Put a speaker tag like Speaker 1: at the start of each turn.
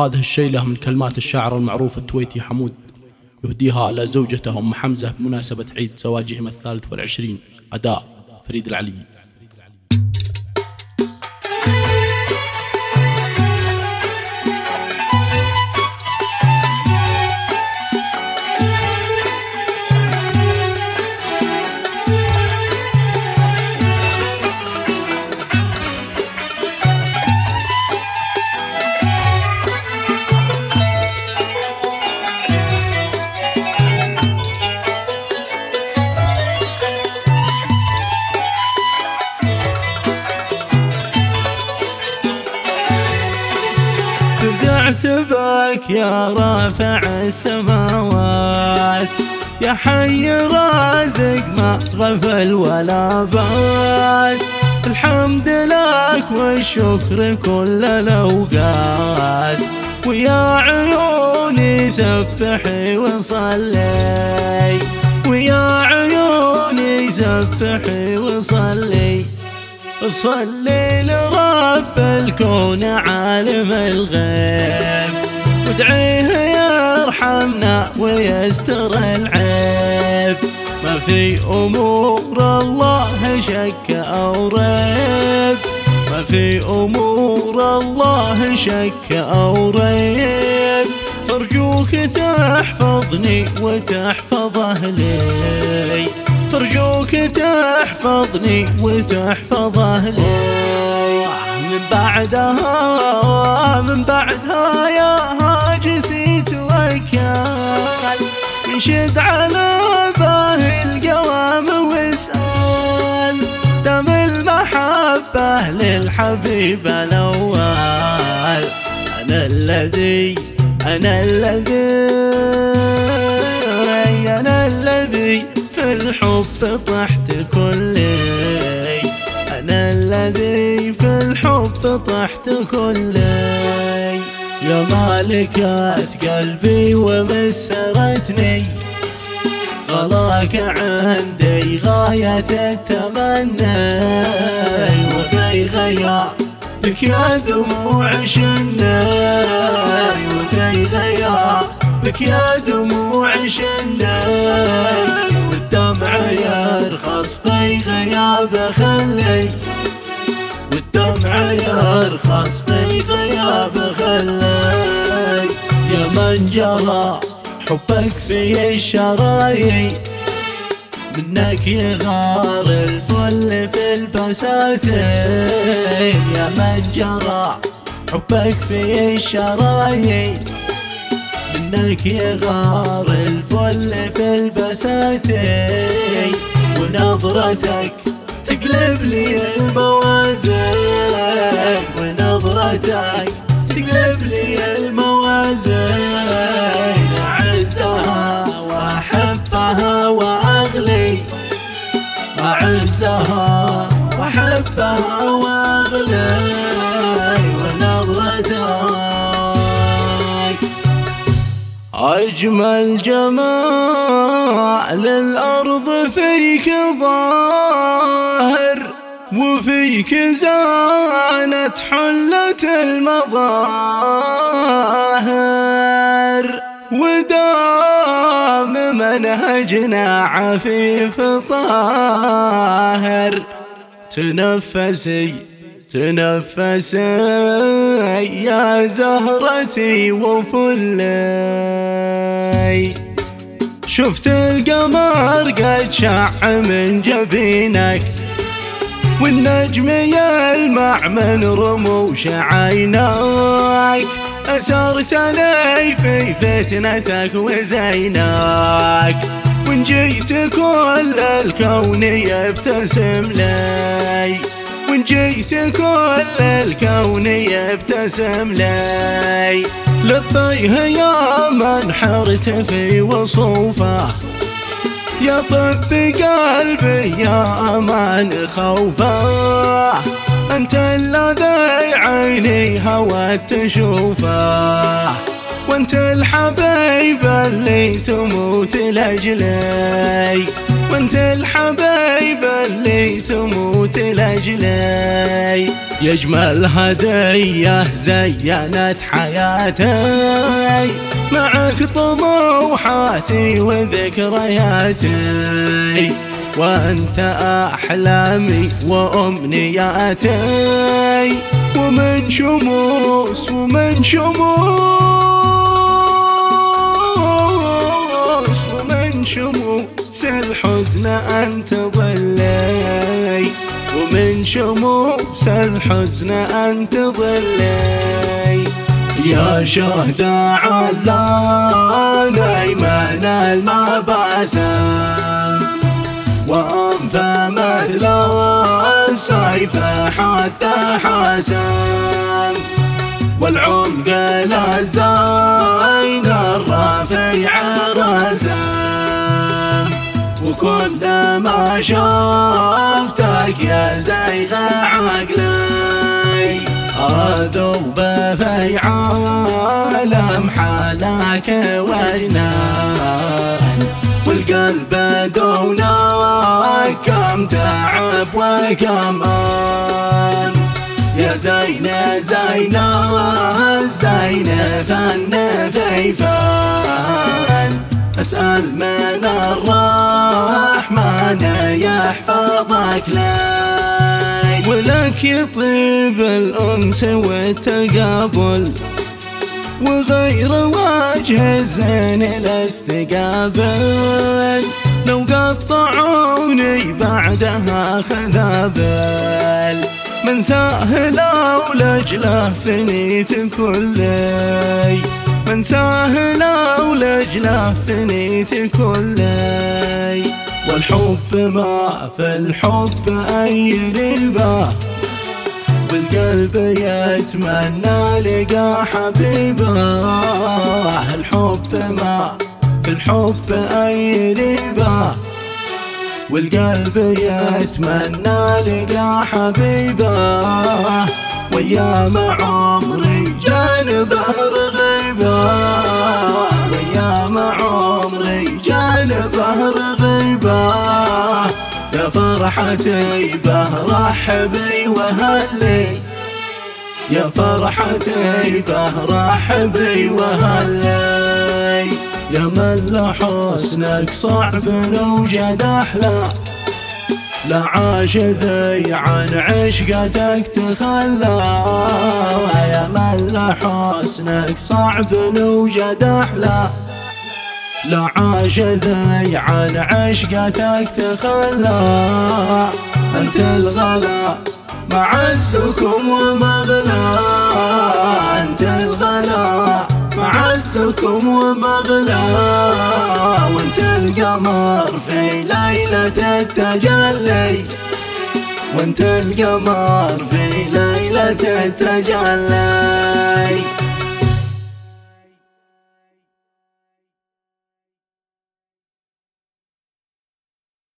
Speaker 1: هذه الشيلة من كلمات الشاعر المعروف التويتي حمود. يهديها إلى زوجته أم حمزة بمناسبة عيد زواجهم الثالث والعشرين. أداء فريد العلي.
Speaker 2: يا رافع السماوات يا حي رازق ما غفل ولا بات الحمد لك والشكر كل الأوقات. ويا عيوني سبحي وصلي ويا عيوني سبحي وصلي. صلي لرب الكون عالم الغيب. وادعيه يرحمنا ويستر العيب. ما في أمور الله شك أو ريب. ما في أمور الله شك أو ريب. أرجوك تحفظني وتحفظ أهلي. أرجوك تحفظني وتحفظ أهلي. من بعدها من بعدها يا هاجسي توكل انشد على باه القوام واسأل دم المحبة للحبيب الأول. أنا الذي أنا الذي أنا الذي في الحب طحت أنا الذي في الحب طحت كلي. يا مالكة قلبي ومسرتني. غلاك عندي غاية التمني. وفي غياب بك يا دموع شني. وفي غياب بك يا دموع شني. والدمع يرخص يرخص في غياب خلي يا من جرى حبك في الشرايين منك يغار الفل في البساتين. يا من جرى حبك في الشرايين منك يغار الفل في البساتين. ونظرتك تقلب لي الموازين. ونظرتك تقلب لي الموازين. أعزها وأحبها وأغلي. أعزها وأحبها وأغلي. أجمل جمال الأرض فيك ظاهر وفيك زانت حلة المظاهر ودام منهجنا عفيف طاهر. تنفسي تنفسي يا زهرتي وفلي. شفت القمر قد شع من جبينك والنجم يلمع من رموش عيناك أسرتني في فتنتك وزيناك. وإن جيت كل الكون يبتسم لي. وإن جيت كل الكون يبتسم لي. لبيه يا من حرت في وصوفه. يا طب قلبي يا أمان خوفه أنت الذي عيني هوت تشوفه وأنت الحبيب اللي تموت لأجلي. وأنت الحبيب اللي تموت لأجلي. يجمل هدية زينت حياتي. معك طموحاتي وذكرياتي. وأنت أحلامي وأمنياتي. ومن شموس ومن شموس ومن شموس الحزن انت ظلي ومن شموس الحزن أنت ظلي. يا شهداء علان أيمن المباسم وأنف مثل السيف حتى حسن والعمق الزين وكل ما شفتك يا زيغ عقلي. أذوب في عالم حالك وجنان. والقلب دونك كم تعب وكم آن يا زين زين الزين فن في فان أسأل من الرحمن يحفظك لي. ولك يطيب الأنس والتقابل وغير وجه الزين الاستقابل. لو قطعوني بعدها خذابل من ساهل ولجله فنيت كلي. من ساهل ولجله فنيت كلي. والحب ما في الحب أي ربا والقلب يتمنى لقى حبيبه الحب ما في الحب أي ربا والقلب يتمنى لقى حبيبه ويا مع عمري جانبه رغيبه ويا عمري جانبه رغيبه يا فرحتي به رحبي وهلي. يا فرحتي به رحبي وهلي. يا من حسنك صعب نوجد أحلى. لا عاش ذي عن عشقتك تخلى يا من حسنك صعب نوجد أحلى. لا عاش ذي عن عشقتك تخلى أنت الغلا معزكم ومغلى أنت الغلا معزكم ومغلى وانت القمر في ليلة التجلي. وانت القمر في ليلة التجلي.